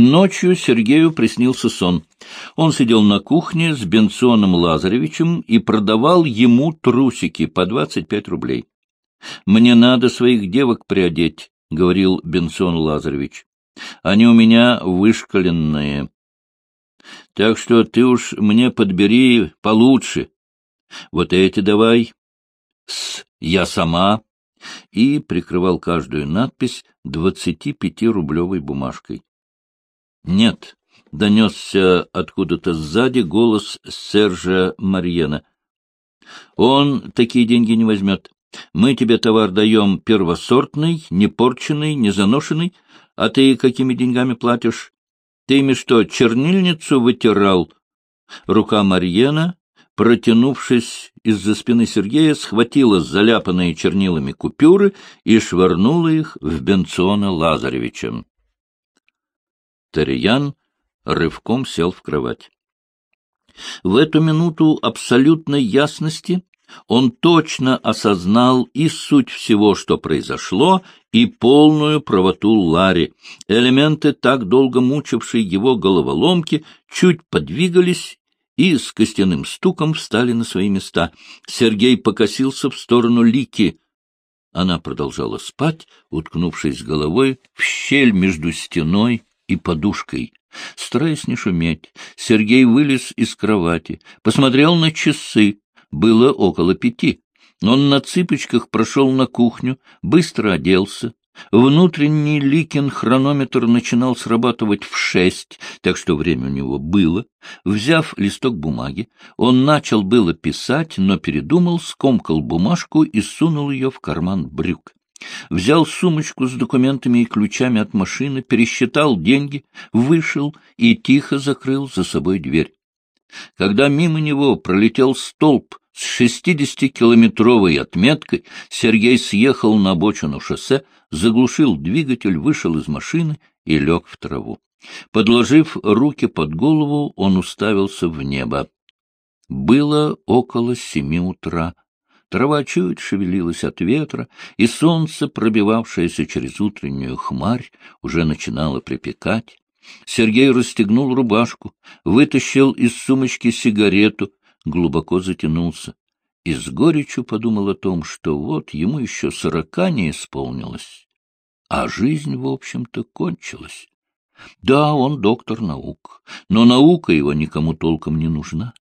Ночью Сергею приснился сон. Он сидел на кухне с Бенционом Лазаревичем и продавал ему трусики по двадцать пять рублей. — Мне надо своих девок приодеть, — говорил Бенсон Лазаревич. — Они у меня вышкаленные. Так что ты уж мне подбери получше. Вот эти давай. С «Я сама» и прикрывал каждую надпись двадцати пятирублевой бумажкой. «Нет», — донесся откуда-то сзади голос Сержа Марьена. «Он такие деньги не возьмет. Мы тебе товар даем первосортный, непорченный, незаношенный, а ты какими деньгами платишь? Ты ими что, чернильницу вытирал?» Рука Марьена, протянувшись из-за спины Сергея, схватила заляпанные чернилами купюры и швырнула их в Бенциона Лазаревича. Тарьян рывком сел в кровать. В эту минуту абсолютной ясности он точно осознал и суть всего, что произошло, и полную правоту Ларри. Элементы, так долго мучившие его головоломки, чуть подвигались и с костяным стуком встали на свои места. Сергей покосился в сторону Лики. Она продолжала спать, уткнувшись головой в щель между стеной и подушкой. Стараясь не шуметь, Сергей вылез из кровати, посмотрел на часы. Было около пяти. Он на цыпочках прошел на кухню, быстро оделся. Внутренний Ликин хронометр начинал срабатывать в шесть, так что время у него было. Взяв листок бумаги, он начал было писать, но передумал, скомкал бумажку и сунул ее в карман брюк. Взял сумочку с документами и ключами от машины, пересчитал деньги, вышел и тихо закрыл за собой дверь. Когда мимо него пролетел столб с шестидесятикилометровой отметкой, Сергей съехал на бочину шоссе, заглушил двигатель, вышел из машины и лег в траву. Подложив руки под голову, он уставился в небо. Было около семи утра. Трава чуть шевелилась от ветра, и солнце, пробивавшееся через утреннюю хмарь, уже начинало припекать. Сергей расстегнул рубашку, вытащил из сумочки сигарету, глубоко затянулся и с горечью подумал о том, что вот ему еще сорока не исполнилось, а жизнь, в общем-то, кончилась. Да, он доктор наук, но наука его никому толком не нужна.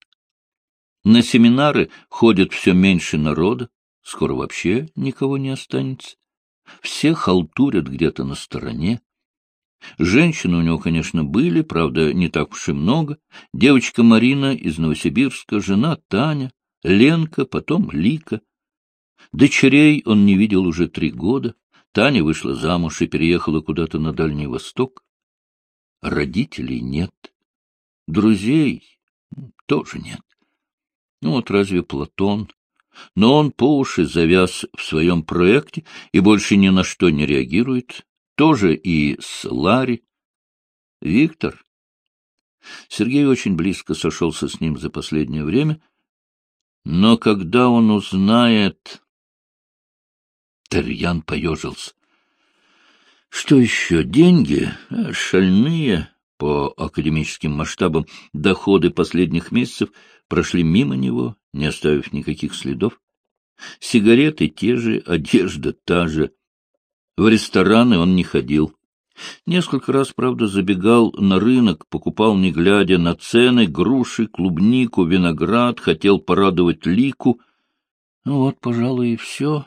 На семинары ходит все меньше народа, скоро вообще никого не останется. Все халтурят где-то на стороне. Женщины у него, конечно, были, правда, не так уж и много. Девочка Марина из Новосибирска, жена Таня, Ленка, потом Лика. Дочерей он не видел уже три года. Таня вышла замуж и переехала куда-то на Дальний Восток. Родителей нет. Друзей тоже нет. Ну вот разве Платон? Но он по уши завяз в своем проекте и больше ни на что не реагирует. Тоже и с Ларри. Виктор. Сергей очень близко сошелся с ним за последнее время, но когда он узнает... Терьян поежился. Что еще? Деньги? Э, шальные по академическим масштабам доходы последних месяцев прошли мимо него, не оставив никаких следов. Сигареты те же, одежда та же. В рестораны он не ходил. Несколько раз, правда, забегал на рынок, покупал, не глядя на цены, груши, клубнику, виноград, хотел порадовать лику. Ну вот, пожалуй, и все.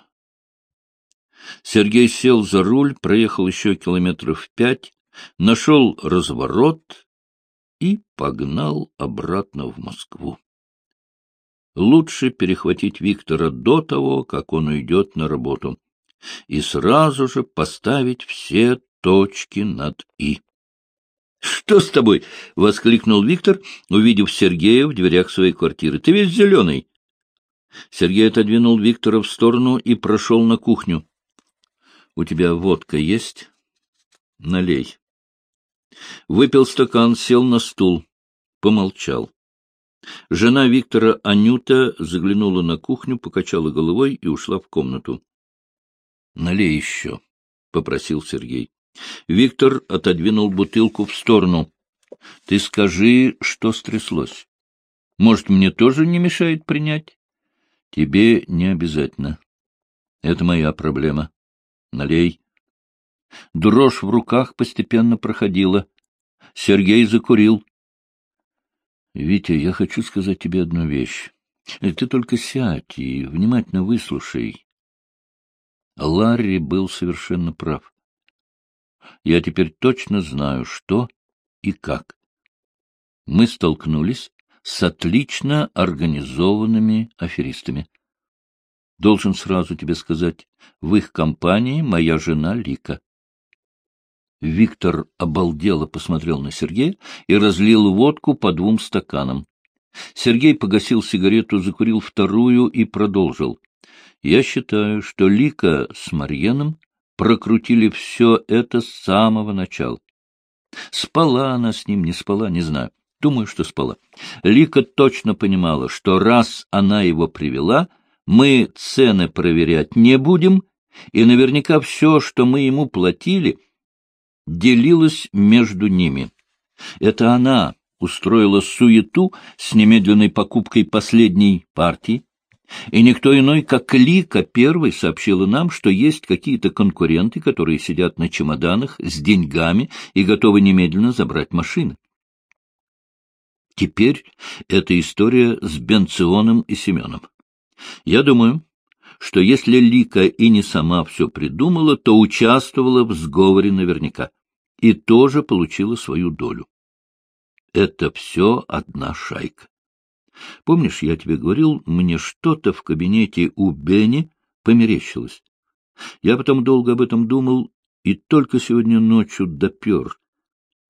Сергей сел за руль, проехал еще километров пять, нашел разворот и погнал обратно в Москву. Лучше перехватить Виктора до того, как он уйдет на работу, и сразу же поставить все точки над «и». — Что с тобой? — воскликнул Виктор, увидев Сергея в дверях своей квартиры. — Ты весь зеленый. Сергей отодвинул Виктора в сторону и прошел на кухню. — У тебя водка есть? — Налей. Выпил стакан, сел на стул, помолчал. Жена Виктора Анюта заглянула на кухню, покачала головой и ушла в комнату. — Налей еще, — попросил Сергей. Виктор отодвинул бутылку в сторону. — Ты скажи, что стряслось. Может, мне тоже не мешает принять? — Тебе не обязательно. Это моя проблема. Налей. Дрожь в руках постепенно проходила. Сергей закурил. — Витя, я хочу сказать тебе одну вещь. Ты только сядь и внимательно выслушай. Ларри был совершенно прав. Я теперь точно знаю, что и как. Мы столкнулись с отлично организованными аферистами. Должен сразу тебе сказать, в их компании моя жена Лика. Виктор обалдело посмотрел на Сергея и разлил водку по двум стаканам. Сергей погасил сигарету, закурил вторую и продолжил. Я считаю, что Лика с Марьеном прокрутили все это с самого начала. Спала она с ним, не спала, не знаю. Думаю, что спала. Лика точно понимала, что раз она его привела, мы цены проверять не будем, и наверняка все, что мы ему платили, делилось между ними. Это она устроила суету с немедленной покупкой последней партии, и никто иной, как Лика первой сообщила нам, что есть какие-то конкуренты, которые сидят на чемоданах с деньгами и готовы немедленно забрать машины. Теперь это история с Бенционом и Семеном. Я думаю, что если Лика и не сама все придумала, то участвовала в сговоре наверняка и тоже получила свою долю. Это все одна шайка. Помнишь, я тебе говорил, мне что-то в кабинете у Бенни померещилось. Я потом долго об этом думал и только сегодня ночью допер.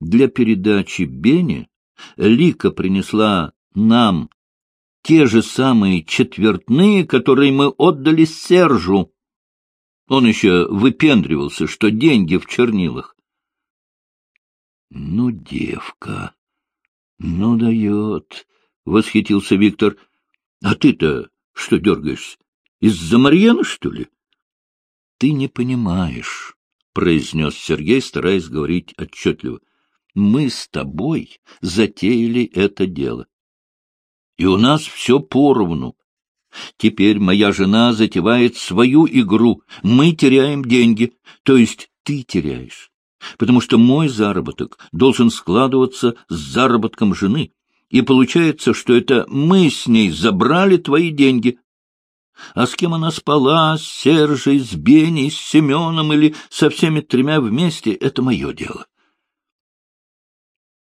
Для передачи Бенни Лика принесла нам те же самые четвертные, которые мы отдали Сержу. Он еще выпендривался, что деньги в чернилах. — Ну, девка, ну дает, — восхитился Виктор. — А ты-то что дергаешься? Из-за Марьяна, что ли? — Ты не понимаешь, — произнес Сергей, стараясь говорить отчетливо. — Мы с тобой затеяли это дело и у нас все поровну. Теперь моя жена затевает свою игру, мы теряем деньги, то есть ты теряешь, потому что мой заработок должен складываться с заработком жены, и получается, что это мы с ней забрали твои деньги. А с кем она спала, с Сержей, с Беней, с Семеном или со всеми тремя вместе, это мое дело.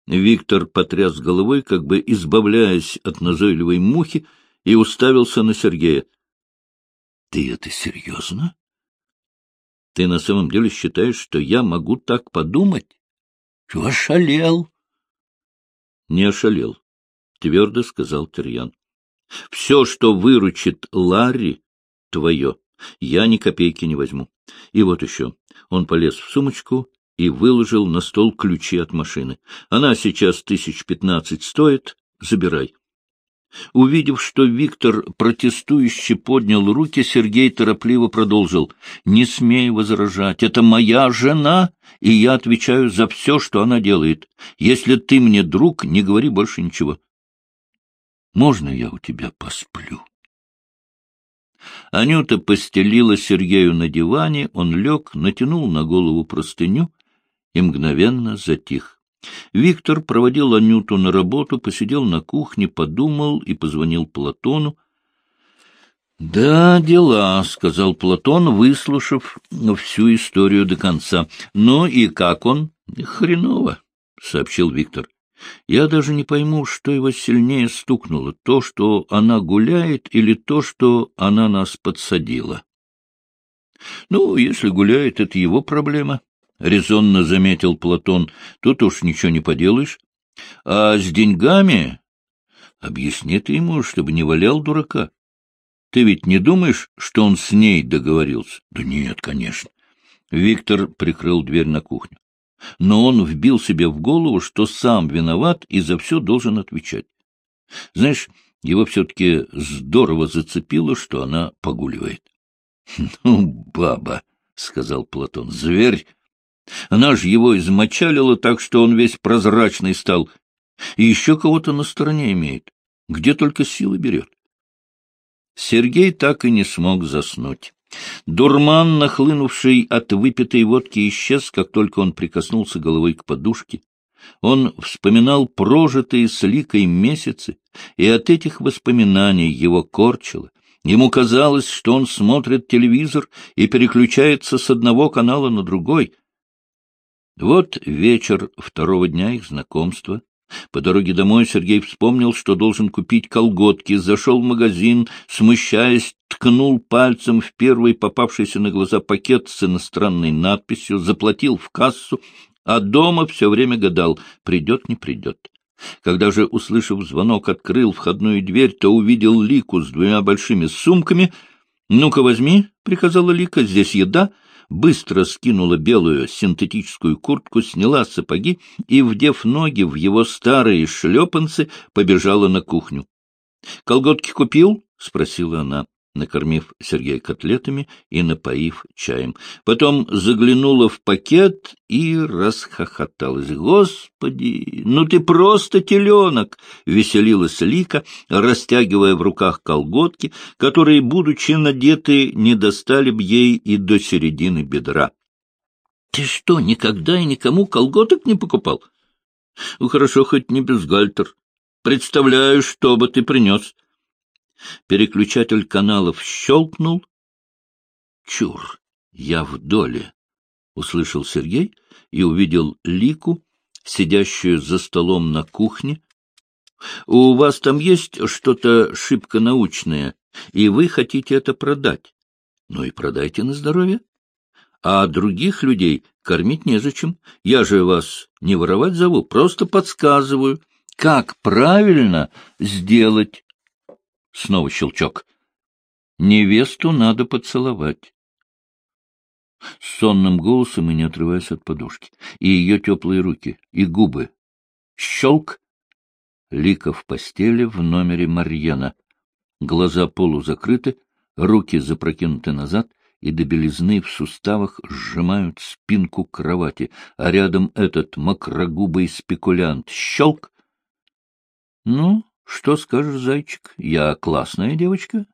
Виктор потряс головой, как бы избавляясь от назойливой мухи, и уставился на Сергея. — Ты это серьезно? Ты на самом деле считаешь, что я могу так подумать? — Ошалел! — Не ошалел, — твердо сказал Терьян. — Все, что выручит Ларри, твое. Я ни копейки не возьму. И вот еще. Он полез в сумочку и выложил на стол ключи от машины. Она сейчас тысяч пятнадцать стоит, забирай. Увидев, что Виктор протестующе поднял руки, Сергей торопливо продолжил. — Не смей возражать, это моя жена, и я отвечаю за все, что она делает. Если ты мне друг, не говори больше ничего. — Можно я у тебя посплю? Анюта постелила Сергею на диване, он лег, натянул на голову простыню и мгновенно затих. Виктор проводил Анюту на работу, посидел на кухне, подумал и позвонил Платону. — Да, дела, — сказал Платон, выслушав всю историю до конца. — Ну и как он? — Хреново, — сообщил Виктор. — Я даже не пойму, что его сильнее стукнуло, то, что она гуляет, или то, что она нас подсадила. — Ну, если гуляет, это его проблема, — резонно заметил Платон, — тут уж ничего не поделаешь. А с деньгами... Объясни ты ему, чтобы не валял дурака. Ты ведь не думаешь, что он с ней договорился? Да нет, конечно. Виктор прикрыл дверь на кухню. Но он вбил себе в голову, что сам виноват и за все должен отвечать. Знаешь, его все-таки здорово зацепило, что она погуливает. — Ну, баба, — сказал Платон, — зверь Она ж его измочалила так, что он весь прозрачный стал. И еще кого-то на стороне имеет. Где только силы берет. Сергей так и не смог заснуть. Дурман, нахлынувший от выпитой водки, исчез, как только он прикоснулся головой к подушке. Он вспоминал прожитые с Ликой месяцы, и от этих воспоминаний его корчило. Ему казалось, что он смотрит телевизор и переключается с одного канала на другой. Вот вечер второго дня их знакомства. По дороге домой Сергей вспомнил, что должен купить колготки, зашел в магазин, смущаясь, ткнул пальцем в первый попавшийся на глаза пакет с иностранной надписью, заплатил в кассу, а дома все время гадал, придет, не придет. Когда же, услышав звонок, открыл входную дверь, то увидел Лику с двумя большими сумками. — Ну-ка возьми, — приказала Лика, — здесь еда. Быстро скинула белую синтетическую куртку, сняла сапоги и, вдев ноги в его старые шлепанцы, побежала на кухню. — Колготки купил? — спросила она накормив Сергея котлетами и напоив чаем. Потом заглянула в пакет и расхохоталась. «Господи, ну ты просто теленок!» — веселилась Лика, растягивая в руках колготки, которые, будучи надеты, не достали б ей и до середины бедра. «Ты что, никогда и никому колготок не покупал?» «Ну, хорошо, хоть не бюстгальтер. Представляю, что бы ты принес». Переключатель каналов щелкнул. «Чур, я в доле!» — услышал Сергей и увидел Лику, сидящую за столом на кухне. «У вас там есть что-то шибко научное, и вы хотите это продать? Ну и продайте на здоровье. А других людей кормить незачем. Я же вас не воровать зову, просто подсказываю, как правильно сделать Снова щелчок. Невесту надо поцеловать. сонным голосом и не отрываясь от подушки. И ее теплые руки, и губы. Щелк. Лика в постели в номере Марьена. Глаза полузакрыты, руки запрокинуты назад и до белизны в суставах сжимают спинку кровати, а рядом этот макрогубый спекулянт. Щелк. Ну, что скажешь, зайчик? Я классная девочка.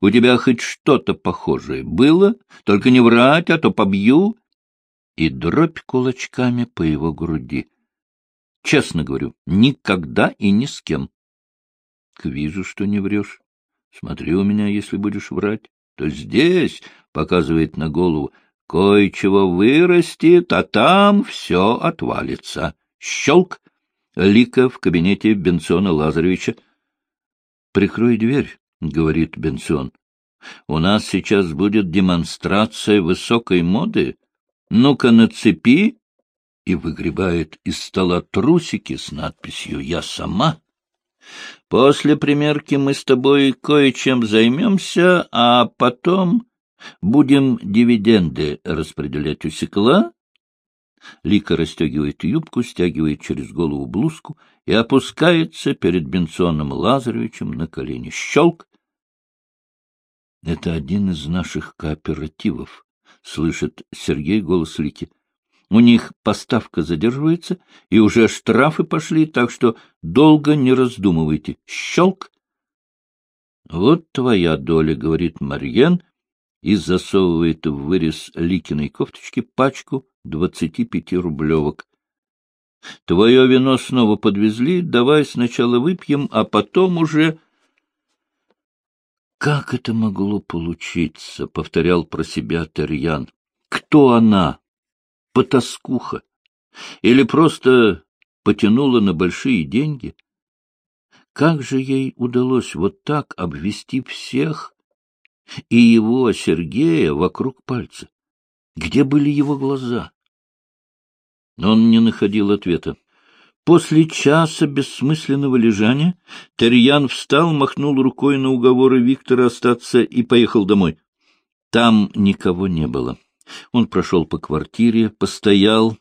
У тебя хоть что-то похожее было? Только не врать, а то побью. И дробь кулачками по его груди. Честно говорю, никогда и ни с кем. Вижу, что не врешь. Смотри у меня, если будешь врать. То здесь, — показывает на голову, — кое-чего вырастет, а там все отвалится. Щелк! Лика в кабинете Бенсона Лазаревича. — Прикрой дверь, — говорит Бенсон. — У нас сейчас будет демонстрация высокой моды. Ну-ка, нацепи! И выгребает из стола трусики с надписью «Я сама». После примерки мы с тобой кое-чем займемся, а потом будем дивиденды распределять. Усекла? Лика расстегивает юбку, стягивает через голову блузку и опускается перед Бенсоном Лазаревичем на колени. Щелк! — Это один из наших кооперативов, — слышит Сергей голос Лики. У них поставка задерживается, и уже штрафы пошли, так что долго не раздумывайте. Щелк! — Вот твоя доля, — говорит Марьен, и засовывает в вырез Ликиной кофточки пачку двадцати пяти рублевок. — Твое вино снова подвезли, давай сначала выпьем, а потом уже... — Как это могло получиться? — повторял про себя Терьян. — Кто она? Потаскуха? Или просто потянула на большие деньги? Как же ей удалось вот так обвести всех и его, Сергея, вокруг пальца? Где были его глаза? Он не находил ответа. После часа бессмысленного лежания Терьян встал, махнул рукой на уговоры Виктора остаться и поехал домой. Там никого не было. Он прошел по квартире, постоял,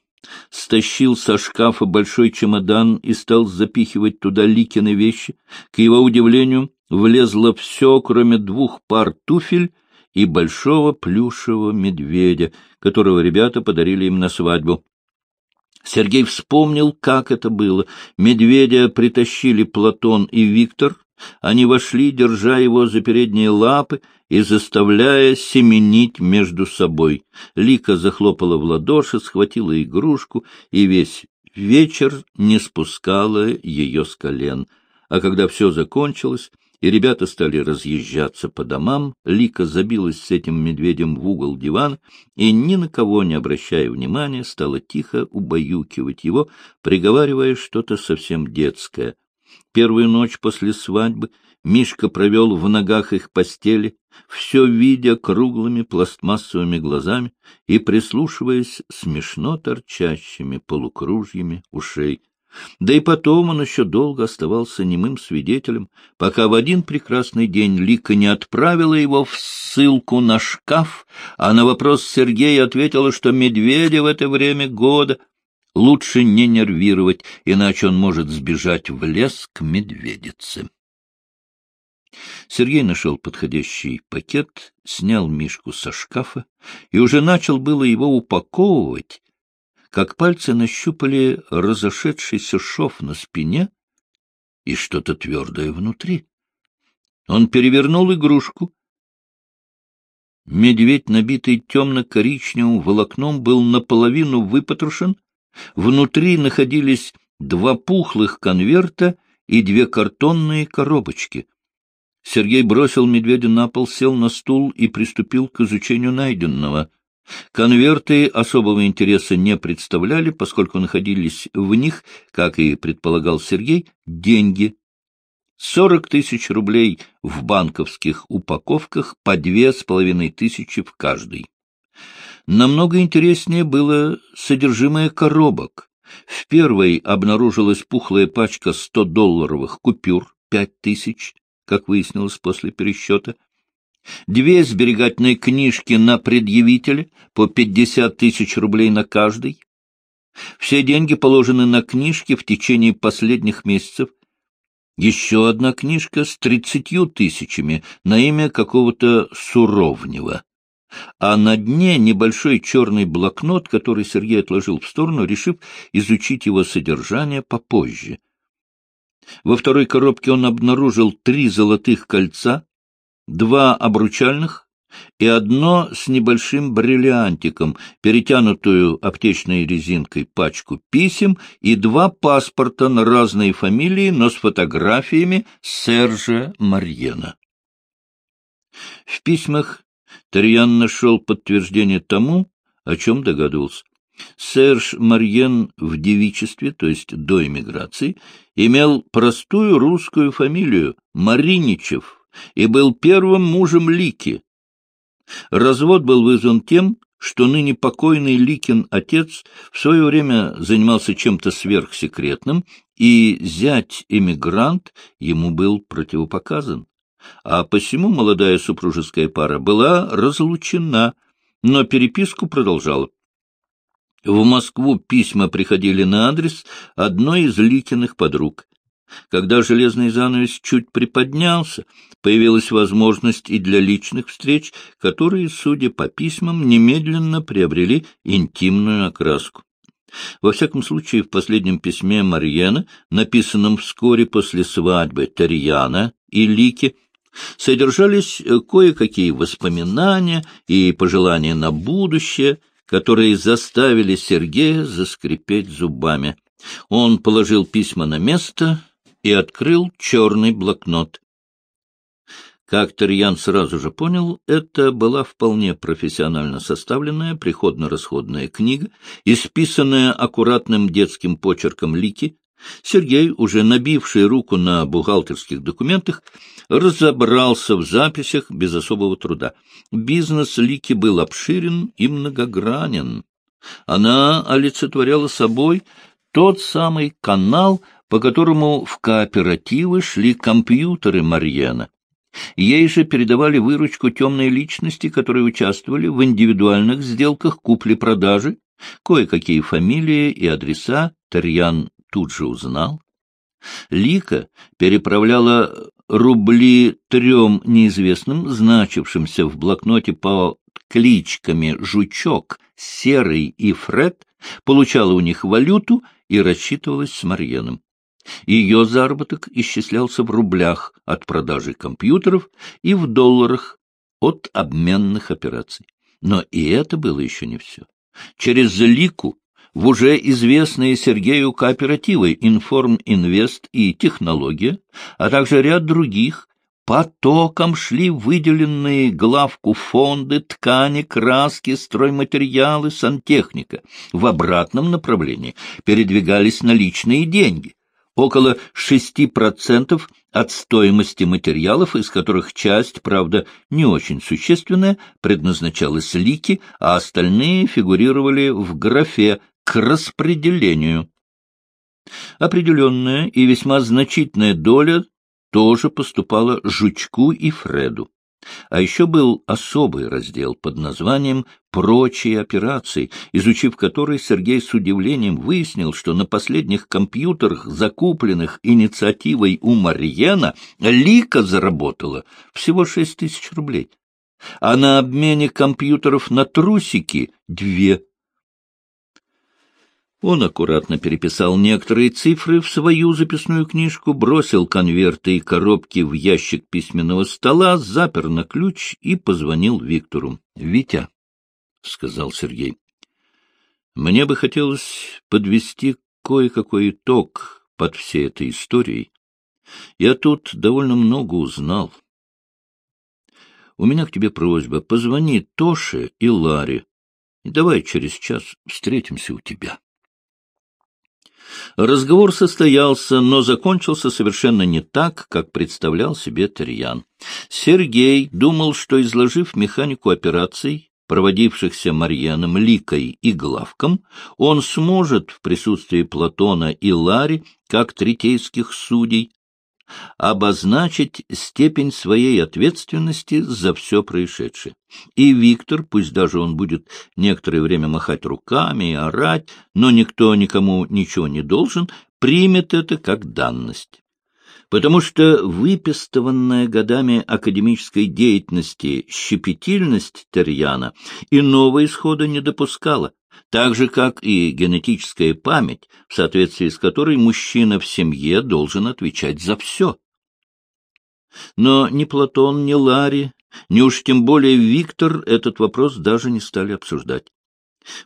стащил со шкафа большой чемодан и стал запихивать туда Ликины вещи. К его удивлению, влезло все, кроме двух пар туфель и большого плюшевого медведя, которого ребята подарили им на свадьбу. Сергей вспомнил, как это было. Медведя притащили Платон и Виктор. Они вошли, держа его за передние лапы и заставляя семенить между собой. Лика захлопала в ладоши, схватила игрушку и весь вечер не спускала ее с колен. А когда все закончилось, и ребята стали разъезжаться по домам, Лика забилась с этим медведем в угол дивана и, ни на кого не обращая внимания, стала тихо убаюкивать его, приговаривая что-то совсем детское. Первую ночь после свадьбы Мишка провел в ногах их постели, все видя круглыми пластмассовыми глазами и прислушиваясь смешно торчащими полукружьями ушей. Да и потом он еще долго оставался немым свидетелем, пока в один прекрасный день Лика не отправила его в ссылку на шкаф, а на вопрос Сергея ответила, что медведя в это время года лучше не нервировать, иначе он может сбежать в лес к медведице. Сергей нашел подходящий пакет, снял Мишку со шкафа и уже начал было его упаковывать, как пальцы нащупали разошедшийся шов на спине и что-то твердое внутри. Он перевернул игрушку. Медведь, набитый темно-коричневым волокном, был наполовину выпотрошен. Внутри находились два пухлых конверта и две картонные коробочки. Сергей бросил медведя на пол, сел на стул и приступил к изучению найденного — Конверты особого интереса не представляли, поскольку находились в них, как и предполагал Сергей, деньги. Сорок тысяч рублей в банковских упаковках по две с половиной тысячи в каждой. Намного интереснее было содержимое коробок. В первой обнаружилась пухлая пачка 100-долларовых купюр, пять тысяч, как выяснилось после пересчета, две сберегательные книжки на предъявителя по 50 тысяч рублей на каждый. Все деньги положены на книжки в течение последних месяцев. Еще одна книжка с тридцатью тысячами на имя какого-то Суровнева. А на дне небольшой черный блокнот, который Сергей отложил в сторону, решив изучить его содержание попозже. Во второй коробке он обнаружил три золотых кольца, два обручальных и одно с небольшим бриллиантиком, перетянутую аптечной резинкой пачку писем и два паспорта на разные фамилии, но с фотографиями Сержа Марьена. В письмах Тарьян нашел подтверждение тому, о чем догадывался. Серж Марьен в девичестве, то есть до эмиграции, имел простую русскую фамилию Мариничев, и был первым мужем Лики. Развод был вызван тем, что ныне покойный Ликин отец в свое время занимался чем-то сверхсекретным, и зять-эмигрант ему был противопоказан. А посему молодая супружеская пара была разлучена, но переписку продолжала. В Москву письма приходили на адрес одной из Ликиных подруг. Когда железный занавес чуть приподнялся, появилась возможность и для личных встреч, которые, судя по письмам, немедленно приобрели интимную окраску. Во всяком случае, в последнем письме Марьена, написанном вскоре после свадьбы Тарьяна и Лики, содержались кое-какие воспоминания и пожелания на будущее, которые заставили Сергея заскрипеть зубами. Он положил письма на место и открыл черный блокнот. Как Терьян сразу же понял, это была вполне профессионально составленная приходно-расходная книга, исписанная аккуратным детским почерком Лики. Сергей, уже набивший руку на бухгалтерских документах, разобрался в записях без особого труда. Бизнес Лики был обширен и многогранен. Она олицетворяла собой тот самый канал, по которому в кооперативы шли компьютеры Марьена. Ей же передавали выручку темные личности, которые участвовали в индивидуальных сделках купли-продажи. Кое-какие фамилии и адреса Тарьян тут же узнал. Лика переправляла рубли трем неизвестным, значившимся в блокноте по кличками «Жучок», «Серый» и «Фред», получала у них валюту и рассчитывалась с Марьеном. Ее заработок исчислялся в рублях от продажи компьютеров и в долларах от обменных операций. Но и это было еще не все. Через Лику в уже известные Сергею кооперативы «Информ Инвест» и «Технология», а также ряд других, потоком шли выделенные главку фонды, ткани, краски, стройматериалы, сантехника. В обратном направлении передвигались наличные деньги около 6% от стоимости материалов, из которых часть, правда, не очень существенная, предназначалась лики, а остальные фигурировали в графе «к распределению». Определенная и весьма значительная доля тоже поступала Жучку и Фреду. А еще был особый раздел под названием «Прочие операции», изучив который Сергей с удивлением выяснил, что на последних компьютерах, закупленных инициативой у Марьена, Лика заработала всего шесть тысяч рублей, а на обмене компьютеров на трусики — две он аккуратно переписал некоторые цифры в свою записную книжку, бросил конверты и коробки в ящик письменного стола, запер на ключ и позвонил Виктору. — Витя, — сказал Сергей, — мне бы хотелось подвести кое-какой итог под всей этой историей. Я тут довольно много узнал. У меня к тебе просьба. Позвони Тоше и Ларе. Давай через час встретимся у тебя. Разговор состоялся, но закончился совершенно не так, как представлял себе Терьян. Сергей думал, что, изложив механику операций, проводившихся Марьяном, Ликой и Главком, он сможет в присутствии Платона и Лари, как третейских судей, обозначить степень своей ответственности за все происшедшее. И Виктор, пусть даже он будет некоторое время махать руками и орать, но никто никому ничего не должен, примет это как данность. Потому что выпистыванная годами академической деятельности щепетильность Терьяна иного исхода не допускала, так же, как и генетическая память, в соответствии с которой мужчина в семье должен отвечать за все. Но ни Платон, ни Ларри, ни уж тем более Виктор этот вопрос даже не стали обсуждать.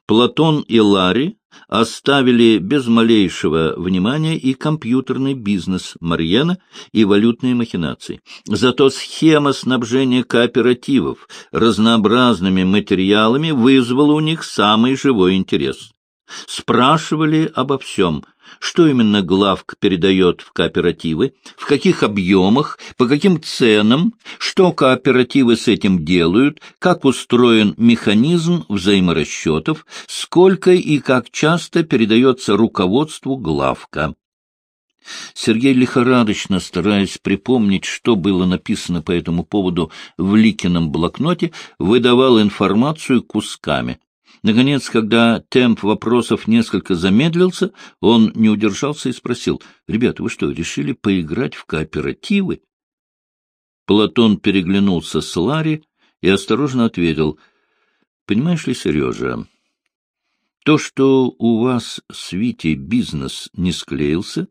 Платон и Ларри оставили без малейшего внимания и компьютерный бизнес Марьена и валютные махинации. Зато схема снабжения кооперативов разнообразными материалами вызвала у них самый живой интерес. Спрашивали обо всем, что именно главк передает в кооперативы, в каких объемах, по каким ценам, что кооперативы с этим делают, как устроен механизм взаиморасчетов, сколько и как часто передается руководству главка. Сергей лихорадочно, стараясь припомнить, что было написано по этому поводу в Ликином блокноте, выдавал информацию кусками. Наконец, когда темп вопросов несколько замедлился, он не удержался и спросил, «Ребята, вы что, решили поиграть в кооперативы?» Платон переглянулся с Ларри и осторожно ответил, «Понимаешь ли, Сережа, то, что у вас с Витей бизнес не склеился,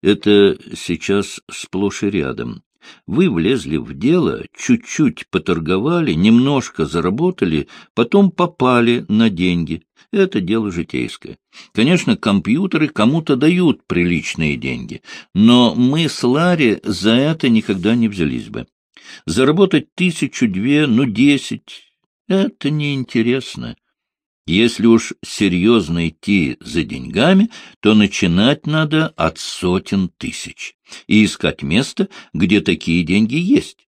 это сейчас сплошь и рядом. Вы влезли в дело, чуть-чуть поторговали, немножко заработали, потом попали на деньги. Это дело житейское. Конечно, компьютеры кому-то дают приличные деньги, но мы с Ларри за это никогда не взялись бы. Заработать тысячу-две, ну десять — это неинтересно. Если уж серьезно идти за деньгами, то начинать надо от сотен тысяч и искать место, где такие деньги есть.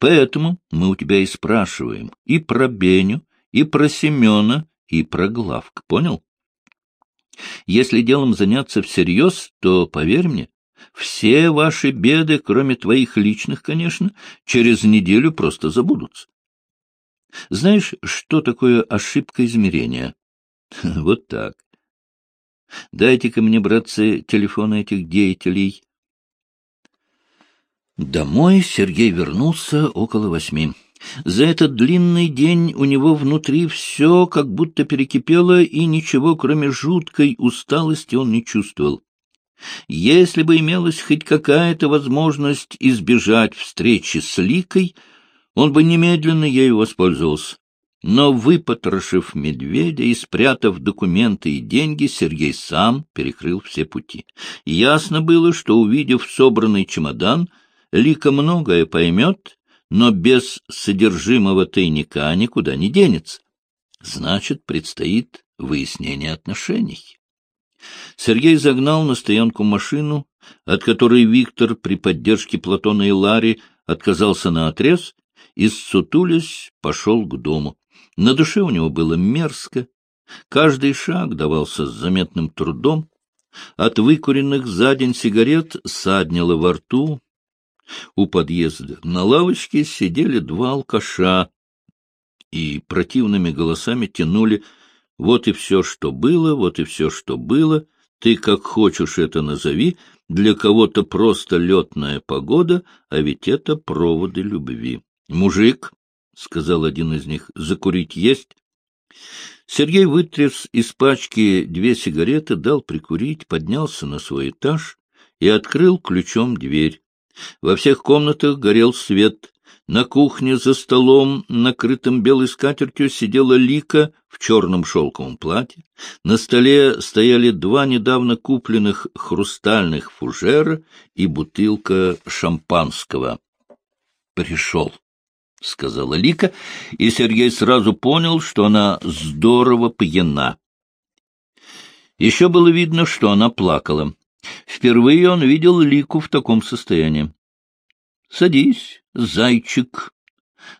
Поэтому мы у тебя и спрашиваем и про Беню, и про Семена, и про Главк. Понял? Если делом заняться всерьез, то, поверь мне, все ваши беды, кроме твоих личных, конечно, через неделю просто забудутся. Знаешь, что такое ошибка измерения? Вот так. Дайте-ка мне, братцы, телефоны этих деятелей. Домой Сергей вернулся около восьми. За этот длинный день у него внутри все как будто перекипело, и ничего, кроме жуткой усталости, он не чувствовал. Если бы имелась хоть какая-то возможность избежать встречи с Ликой, он бы немедленно ею воспользовался. Но, выпотрошив медведя и спрятав документы и деньги, Сергей сам перекрыл все пути. Ясно было, что, увидев собранный чемодан, Лика многое поймет, но без содержимого тайника никуда не денется. Значит, предстоит выяснение отношений. Сергей загнал на стоянку машину, от которой Виктор при поддержке Платона и Ларри отказался на отрез и, ссутулясь, пошел к дому. На душе у него было мерзко, каждый шаг давался с заметным трудом, от выкуренных за день сигарет саднило во рту. У подъезда на лавочке сидели два алкаша и противными голосами тянули «Вот и все, что было, вот и все, что было, ты как хочешь это назови, для кого-то просто летная погода, а ведь это проводы любви». «Мужик», — сказал один из них, — «закурить есть?» Сергей вытряс из пачки две сигареты, дал прикурить, поднялся на свой этаж и открыл ключом дверь. Во всех комнатах горел свет. На кухне за столом, накрытым белой скатертью, сидела Лика в черном шелковом платье. На столе стояли два недавно купленных хрустальных фужера и бутылка шампанского. Пришел. — сказала Лика, и Сергей сразу понял, что она здорово пьяна. Еще было видно, что она плакала. Впервые он видел Лику в таком состоянии. — Садись, зайчик.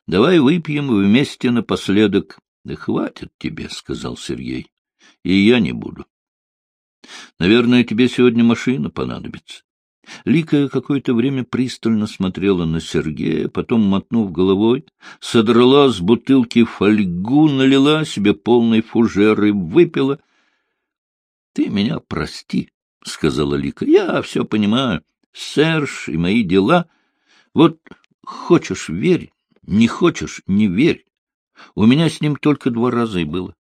Давай выпьем вместе напоследок. — Да хватит тебе, — сказал Сергей. — И я не буду. — Наверное, тебе сегодня машина понадобится. Лика какое-то время пристально смотрела на Сергея, потом, мотнув головой, содрала с бутылки фольгу, налила себе полный фужер и выпила. — Ты меня прости, — сказала Лика. — Я все понимаю. Серж и мои дела. Вот хочешь — верь, не хочешь — не верь. У меня с ним только два раза и было.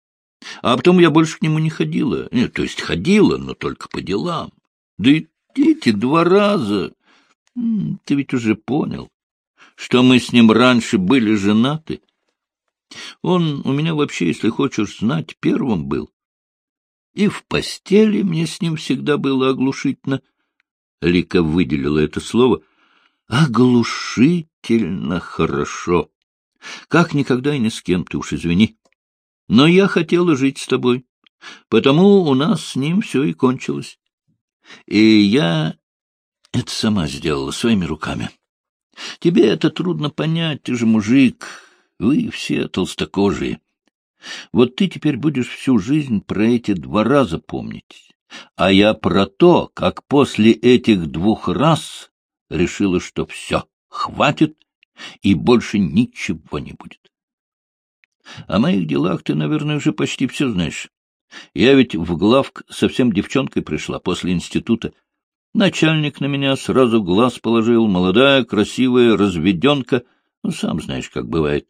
А потом я больше к нему не ходила. Нет, то есть ходила, но только по делам. Да и Простите, два раза. Ты ведь уже понял, что мы с ним раньше были женаты. Он у меня вообще, если хочешь знать, первым был. И в постели мне с ним всегда было оглушительно. Лика выделила это слово. Оглушительно хорошо. Как никогда и ни с кем, ты уж извини. Но я хотела жить с тобой, потому у нас с ним все и кончилось. И я это сама сделала своими руками. Тебе это трудно понять, ты же мужик, вы все толстокожие. Вот ты теперь будешь всю жизнь про эти два раза помнить. А я про то, как после этих двух раз решила, что все, хватит, и больше ничего не будет. О моих делах ты, наверное, уже почти все знаешь. Я ведь в главк совсем девчонкой пришла после института. Начальник на меня сразу глаз положил, молодая, красивая, разведенка. Ну, сам знаешь, как бывает.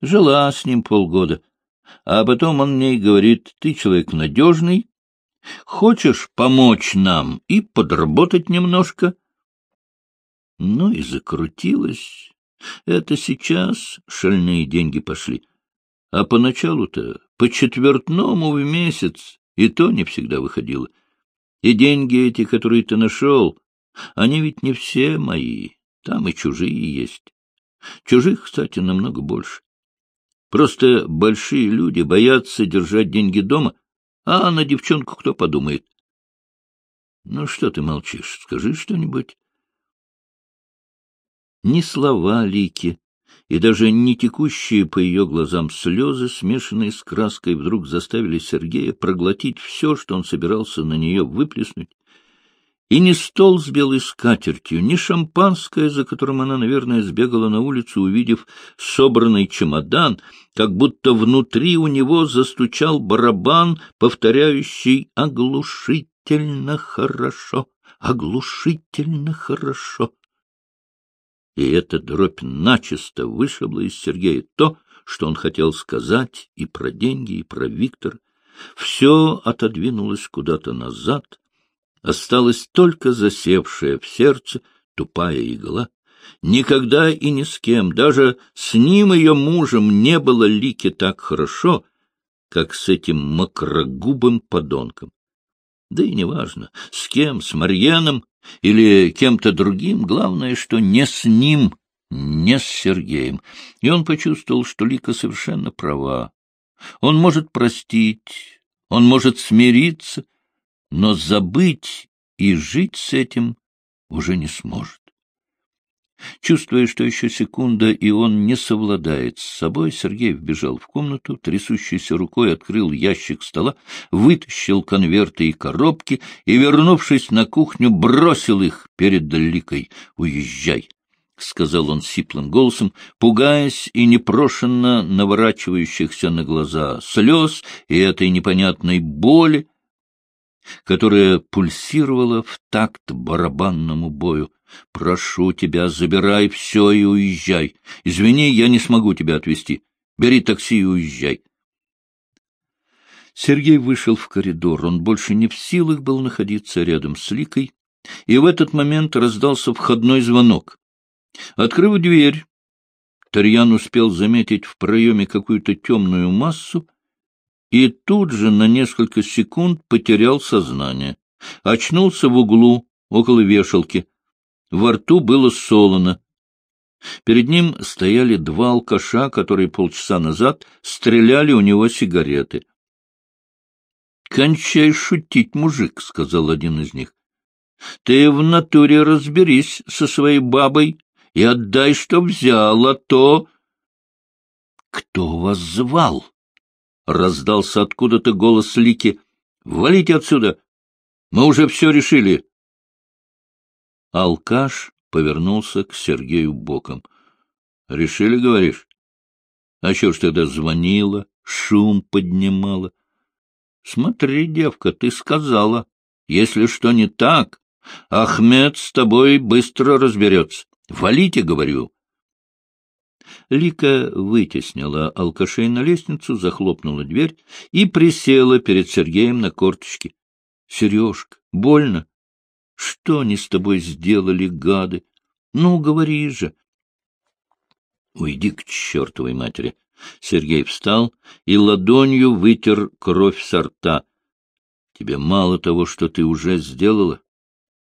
Жила с ним полгода. А потом он мне и говорит, ты человек надежный, хочешь помочь нам и подработать немножко? Ну и закрутилось. Это сейчас шальные деньги пошли. А поначалу-то по четвертному в месяц, и то не всегда выходило. И деньги эти, которые ты нашел, они ведь не все мои, там и чужие есть. Чужих, кстати, намного больше. Просто большие люди боятся держать деньги дома, а на девчонку кто подумает? Ну, что ты молчишь? Скажи что-нибудь. Ни слова Лики и даже не текущие по ее глазам слезы, смешанные с краской, вдруг заставили Сергея проглотить все, что он собирался на нее выплеснуть. И ни стол с белой скатертью, ни шампанское, за которым она, наверное, сбегала на улицу, увидев собранный чемодан, как будто внутри у него застучал барабан, повторяющий «оглушительно хорошо, оглушительно хорошо». И эта дробь начисто вышибла из Сергея то, что он хотел сказать и про деньги, и про Виктора. Все отодвинулось куда-то назад, осталась только засевшая в сердце тупая игла. Никогда и ни с кем, даже с ним ее мужем, не было Лики так хорошо, как с этим макрогубым подонком. Да и неважно, с кем, с Марьяном или кем-то другим, главное, что не с ним, не с Сергеем. И он почувствовал, что Лика совершенно права. Он может простить, он может смириться, но забыть и жить с этим уже не сможет. Чувствуя, что еще секунда, и он не совладает с собой, Сергей вбежал в комнату, трясущейся рукой открыл ящик стола, вытащил конверты и коробки и, вернувшись на кухню, бросил их перед Ликой. «Уезжай!» — сказал он сиплым голосом, пугаясь и непрошенно наворачивающихся на глаза слез и этой непонятной боли, которая пульсировала в такт барабанному бою. «Прошу тебя, забирай все и уезжай. Извини, я не смогу тебя отвезти. Бери такси и уезжай». Сергей вышел в коридор. Он больше не в силах был находиться рядом с Ликой, и в этот момент раздался входной звонок. Открыв дверь, Тарьян успел заметить в проеме какую-то темную массу и тут же на несколько секунд потерял сознание. Очнулся в углу, около вешалки. Во рту было солоно. Перед ним стояли два алкаша, которые полчаса назад стреляли у него сигареты. — Кончай шутить, мужик, — сказал один из них. — Ты в натуре разберись со своей бабой и отдай, что взял, а то... — Кто вас звал? — раздался откуда-то голос Лики. — Валите отсюда! Мы уже все решили. Алкаш повернулся к Сергею боком. — Решили, говоришь? А чё ж тогда звонила, шум поднимала? — Смотри, девка, ты сказала. Если что не так, Ахмед с тобой быстро разберется. Валите, говорю. Лика вытеснила алкашей на лестницу, захлопнула дверь и присела перед Сергеем на корточки. — Сережка, больно? Что они с тобой сделали, гады? Ну, говори же. — Уйди к чертовой матери. Сергей встал и ладонью вытер кровь со рта. — Тебе мало того, что ты уже сделала?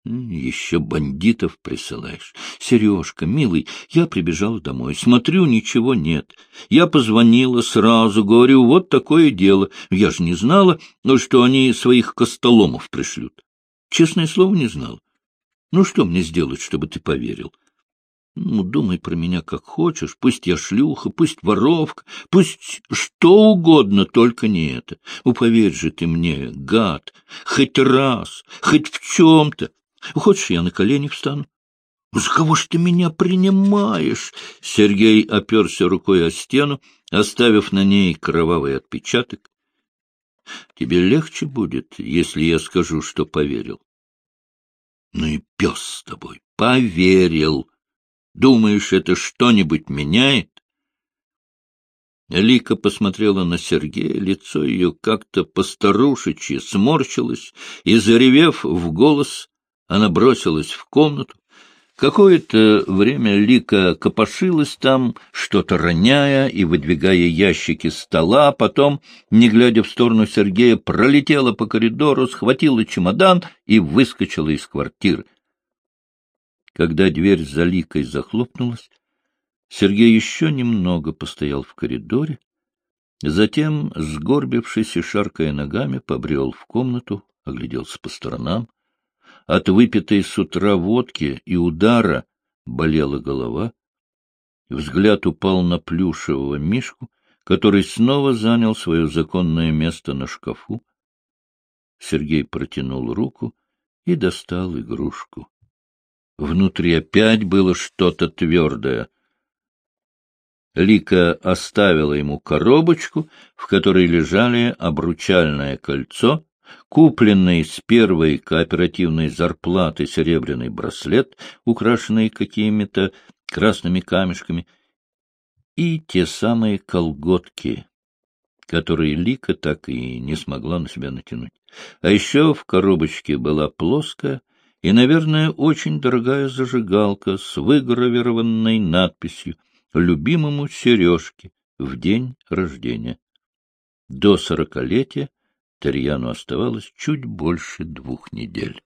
Еще бандитов присылаешь. Сережка, милый, я прибежал домой. Смотрю, ничего нет. Я позвонила сразу, говорю, вот такое дело. Я же не знала, что они своих костоломов пришлют. Честное слово, не знала. Ну, что мне сделать, чтобы ты поверил? Ну, думай про меня как хочешь. Пусть я шлюха, пусть воровка, пусть что угодно, только не это. Ну, поверь же ты мне, гад, хоть раз, хоть в чем-то. Хочешь, я на колени встану? — За кого ж ты меня принимаешь? Сергей оперся рукой о стену, оставив на ней кровавый отпечаток. — Тебе легче будет, если я скажу, что поверил. — Ну и пес с тобой, поверил. Думаешь, это что-нибудь меняет? Лика посмотрела на Сергея, лицо ее как-то постарушечье сморщилось, и, заревев в голос, она бросилась в комнату. Какое-то время Лика копошилась там, что-то роняя и выдвигая ящики стола, потом, не глядя в сторону Сергея, пролетела по коридору, схватила чемодан и выскочила из квартиры. Когда дверь за Ликой захлопнулась, Сергей еще немного постоял в коридоре, затем, сгорбившись и шаркая ногами, побрел в комнату, огляделся по сторонам. От выпитой с утра водки и удара болела голова. Взгляд упал на плюшевого мишку, который снова занял свое законное место на шкафу. Сергей протянул руку и достал игрушку. Внутри опять было что-то твердое. Лика оставила ему коробочку, в которой лежали обручальное кольцо Купленный с первой кооперативной зарплаты серебряный браслет, украшенный какими-то красными камешками и те самые колготки, которые Лика так и не смогла на себя натянуть. А еще в коробочке была плоская и, наверное, очень дорогая зажигалка с выгравированной надписью «Любимому Сережке в день рождения». До сорокалетия Тарьяну оставалось чуть больше двух недель.